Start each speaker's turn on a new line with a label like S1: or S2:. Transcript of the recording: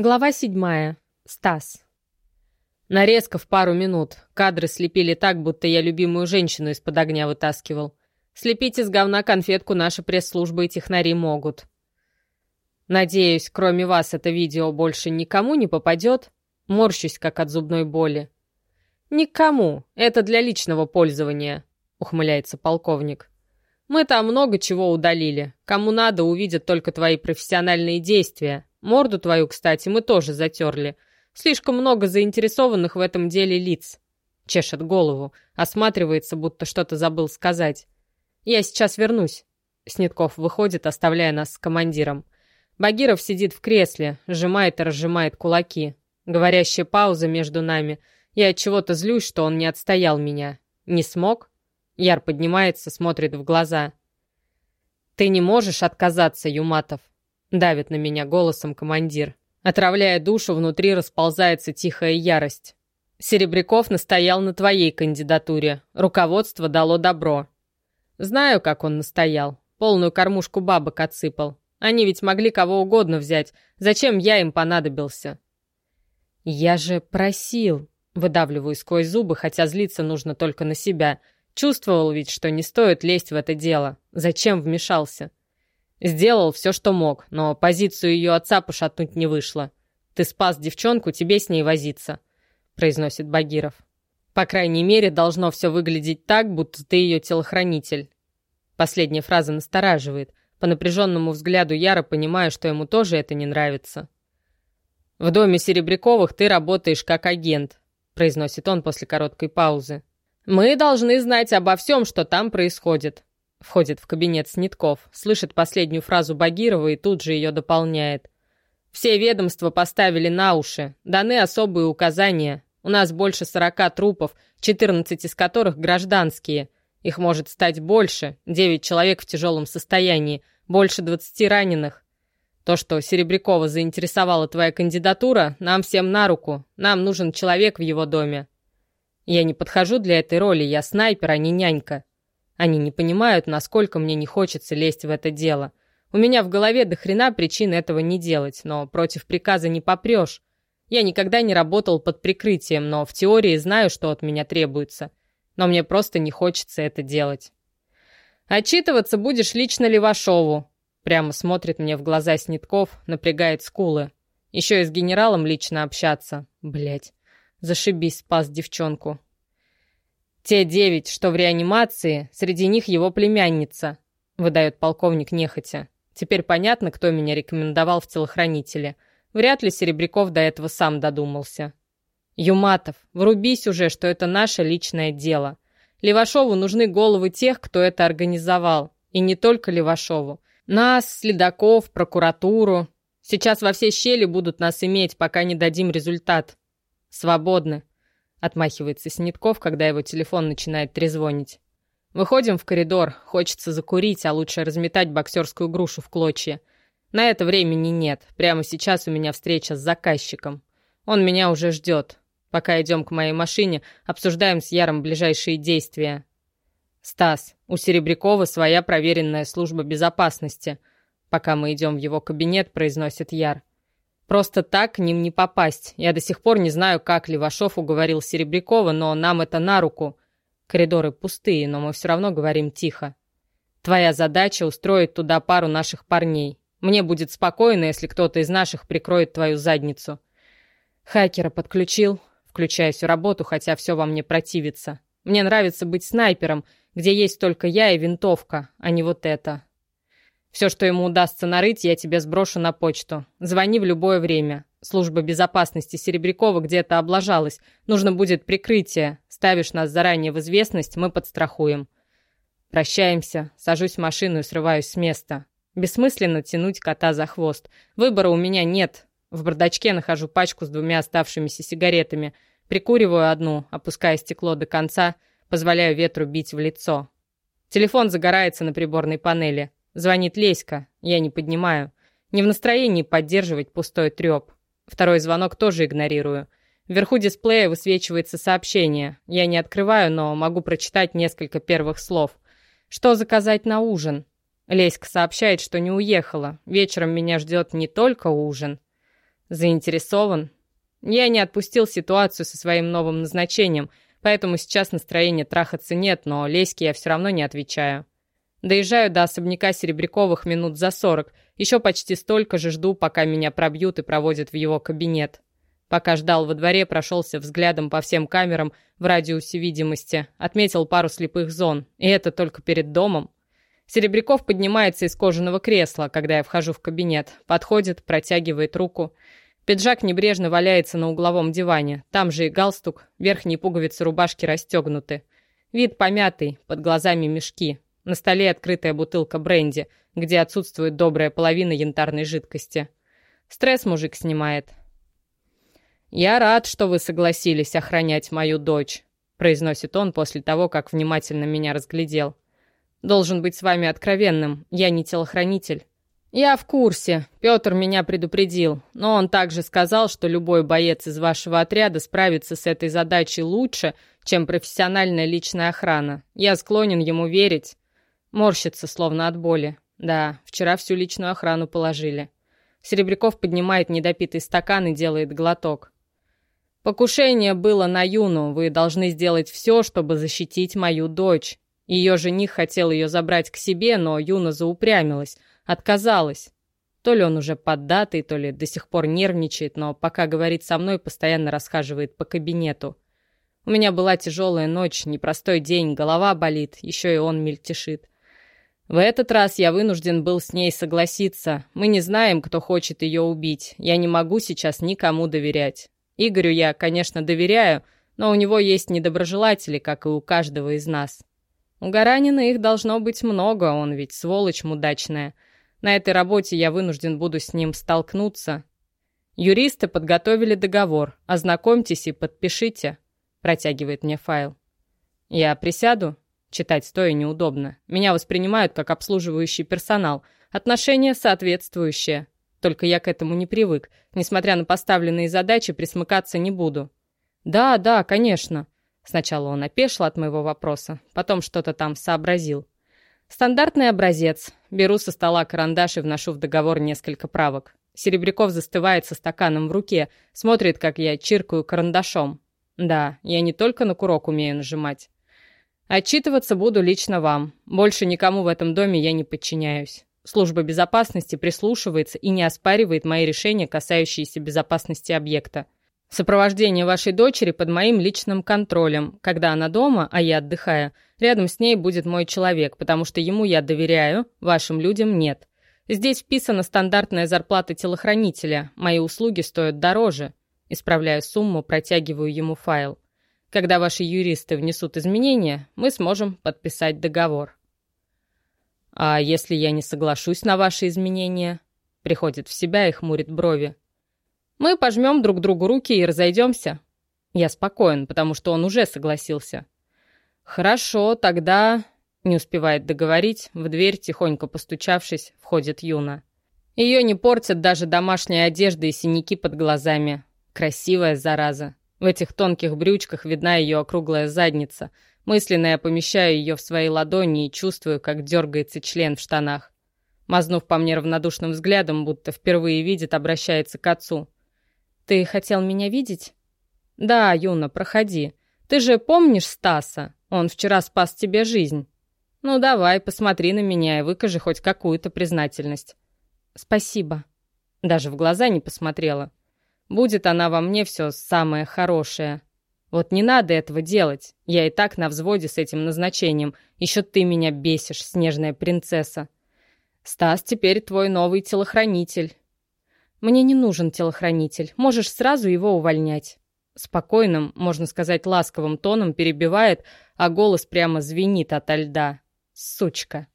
S1: Глава седьмая. Стас. Нарезка в пару минут. Кадры слепили так, будто я любимую женщину из-под огня вытаскивал. Слепить из говна конфетку наши пресс-службы и технари могут. Надеюсь, кроме вас это видео больше никому не попадет. Морщусь, как от зубной боли. «Никому. Это для личного пользования», — ухмыляется полковник. «Мы там много чего удалили. Кому надо, увидят только твои профессиональные действия, Морду твою, кстати, мы тоже затерли. Слишком много заинтересованных в этом деле лиц. Чешет голову, осматривается, будто что-то забыл сказать. Я сейчас вернусь. Снетков выходит, оставляя нас с командиром. Багиров сидит в кресле, сжимает и разжимает кулаки. Говорящая пауза между нами. Я от чего-то злюсь, что он не отстоял меня. Не смог? Яр поднимается, смотрит в глаза. Ты не можешь отказаться, Юматов. Давит на меня голосом командир. Отравляя душу, внутри расползается тихая ярость. Серебряков настоял на твоей кандидатуре. Руководство дало добро. Знаю, как он настоял. Полную кормушку бабок отсыпал. Они ведь могли кого угодно взять. Зачем я им понадобился? Я же просил. Выдавливаю сквозь зубы, хотя злиться нужно только на себя. Чувствовал ведь, что не стоит лезть в это дело. Зачем вмешался? Сделал все, что мог, но позицию ее отца пошатнуть не вышло. Ты спас девчонку, тебе с ней возиться», — произносит Багиров. «По крайней мере, должно все выглядеть так, будто ты ее телохранитель». Последняя фраза настораживает. По напряженному взгляду Яра понимаю, что ему тоже это не нравится. «В доме Серебряковых ты работаешь как агент», — произносит он после короткой паузы. «Мы должны знать обо всем, что там происходит. Входит в кабинет Снитков, слышит последнюю фразу Багирова и тут же ее дополняет. «Все ведомства поставили на уши, даны особые указания. У нас больше сорока трупов, 14 из которых гражданские. Их может стать больше, девять человек в тяжелом состоянии, больше двадцати раненых. То, что Серебрякова заинтересовала твоя кандидатура, нам всем на руку. Нам нужен человек в его доме. Я не подхожу для этой роли, я снайпер, а не нянька. Они не понимают, насколько мне не хочется лезть в это дело. У меня в голове до хрена причин этого не делать, но против приказа не попрешь. Я никогда не работал под прикрытием, но в теории знаю, что от меня требуется. Но мне просто не хочется это делать. «Отчитываться будешь лично Левашову», Прямо смотрит мне в глаза Снитков, напрягает скулы. Еще и с генералом лично общаться. Блять, зашибись, спас девчонку. «Те девять, что в реанимации, среди них его племянница», выдает полковник нехотя. «Теперь понятно, кто меня рекомендовал в телохранителе. Вряд ли Серебряков до этого сам додумался». «Юматов, врубись уже, что это наше личное дело. Левашову нужны головы тех, кто это организовал. И не только Левашову. Нас, следаков, прокуратуру. Сейчас во все щели будут нас иметь, пока не дадим результат. Свободны. Отмахивается Снитков, когда его телефон начинает трезвонить. Выходим в коридор. Хочется закурить, а лучше разметать боксерскую грушу в клочья. На это времени нет. Прямо сейчас у меня встреча с заказчиком. Он меня уже ждет. Пока идем к моей машине, обсуждаем с Яром ближайшие действия. «Стас, у Серебрякова своя проверенная служба безопасности». Пока мы идем в его кабинет, произносит Яр. Просто так к ним не попасть. Я до сих пор не знаю, как Левашов уговорил Серебрякова, но нам это на руку. Коридоры пустые, но мы все равно говорим тихо. Твоя задача — устроить туда пару наших парней. Мне будет спокойно, если кто-то из наших прикроет твою задницу. Хакера подключил, включая всю работу, хотя все во мне противится. Мне нравится быть снайпером, где есть только я и винтовка, а не вот это. Все, что ему удастся нарыть, я тебе сброшу на почту. Звони в любое время. Служба безопасности Серебрякова где-то облажалась. Нужно будет прикрытие. Ставишь нас заранее в известность, мы подстрахуем. Прощаемся. Сажусь в машину и срываюсь с места. Бессмысленно тянуть кота за хвост. Выбора у меня нет. В бардачке нахожу пачку с двумя оставшимися сигаретами. Прикуриваю одну, опуская стекло до конца, позволяю ветру бить в лицо. Телефон загорается на приборной панели. Звонит Леська, я не поднимаю. Не в настроении поддерживать пустой треп. Второй звонок тоже игнорирую. Вверху дисплея высвечивается сообщение. Я не открываю, но могу прочитать несколько первых слов. Что заказать на ужин? Леська сообщает, что не уехала. Вечером меня ждет не только ужин. Заинтересован? Я не отпустил ситуацию со своим новым назначением, поэтому сейчас настроения трахаться нет, но Леське я все равно не отвечаю. Доезжаю до особняка Серебряковых минут за сорок. Еще почти столько же жду, пока меня пробьют и проводят в его кабинет. Пока ждал во дворе, прошелся взглядом по всем камерам в радиусе видимости, отметил пару слепых зон, и это только перед домом. Серебряков поднимается из кожаного кресла, когда я вхожу в кабинет, подходит, протягивает руку. Пиджак небрежно валяется на угловом диване, там же и галстук, верхние пуговицы рубашки расстегнуты. Вид помятый, под глазами мешки, на столе открытая бутылка бренди, где отсутствует добрая половина янтарной жидкости. Стресс мужик снимает. «Я рад, что вы согласились охранять мою дочь», произносит он после того, как внимательно меня разглядел. «Должен быть с вами откровенным, я не телохранитель». «Я в курсе. Петр меня предупредил. Но он также сказал, что любой боец из вашего отряда справится с этой задачей лучше, чем профессиональная личная охрана. Я склонен ему верить. Морщится, словно от боли. Да, вчера всю личную охрану положили. Серебряков поднимает недопитый стакан и делает глоток. «Покушение было на Юну. Вы должны сделать все, чтобы защитить мою дочь. Ее жених хотел ее забрать к себе, но Юна заупрямилась, отказалась. То ли он уже поддатый, то ли до сих пор нервничает, но пока говорит со мной, постоянно расхаживает по кабинету. У меня была тяжелая ночь, непростой день, голова болит, еще и он мельтешит. В этот раз я вынужден был с ней согласиться. Мы не знаем, кто хочет ее убить. Я не могу сейчас никому доверять. Игорю я, конечно, доверяю, но у него есть недоброжелатели, как и у каждого из нас. У Гаранина их должно быть много, он ведь сволочь мудачная. На этой работе я вынужден буду с ним столкнуться. Юристы подготовили договор. Ознакомьтесь и подпишите. Протягивает мне файл. Я присяду? Читать стоя неудобно. Меня воспринимают как обслуживающий персонал. Отношения соответствующие. Только я к этому не привык. Несмотря на поставленные задачи, присмыкаться не буду. Да, да, конечно. Сначала он опешил от моего вопроса, потом что-то там сообразил. Стандартный образец. Беру со стола карандаш и вношу в договор несколько правок. Серебряков застывает со стаканом в руке, смотрит, как я чиркаю карандашом. Да, я не только на курок умею нажимать. Отчитываться буду лично вам. Больше никому в этом доме я не подчиняюсь. Служба безопасности прислушивается и не оспаривает мои решения, касающиеся безопасности объекта. Сопровождение вашей дочери под моим личным контролем. Когда она дома, а я отдыхаю, рядом с ней будет мой человек, потому что ему я доверяю, вашим людям нет. Здесь вписана стандартная зарплата телохранителя. Мои услуги стоят дороже. Исправляю сумму, протягиваю ему файл. Когда ваши юристы внесут изменения, мы сможем подписать договор. А если я не соглашусь на ваши изменения? Приходит в себя и хмурит брови. Мы пожмем друг другу руки и разойдемся. Я спокоен, потому что он уже согласился. Хорошо, тогда... Не успевает договорить, в дверь, тихонько постучавшись, входит Юна. Ее не портят даже домашняя одежда и синяки под глазами. Красивая зараза. В этих тонких брючках видна ее округлая задница. Мысленно я помещаю ее в свои ладони и чувствую, как дергается член в штанах. Мазнув по мне равнодушным взглядом, будто впервые видит, обращается к отцу. «Ты хотел меня видеть?» «Да, Юна, проходи. Ты же помнишь Стаса? Он вчера спас тебе жизнь. Ну давай, посмотри на меня и выкажи хоть какую-то признательность». «Спасибо». Даже в глаза не посмотрела. Будет она во мне все самое хорошее. Вот не надо этого делать. Я и так на взводе с этим назначением. Еще ты меня бесишь, снежная принцесса. Стас теперь твой новый телохранитель. Мне не нужен телохранитель. Можешь сразу его увольнять. Спокойным, можно сказать, ласковым тоном перебивает, а голос прямо звенит ото льда. Сучка.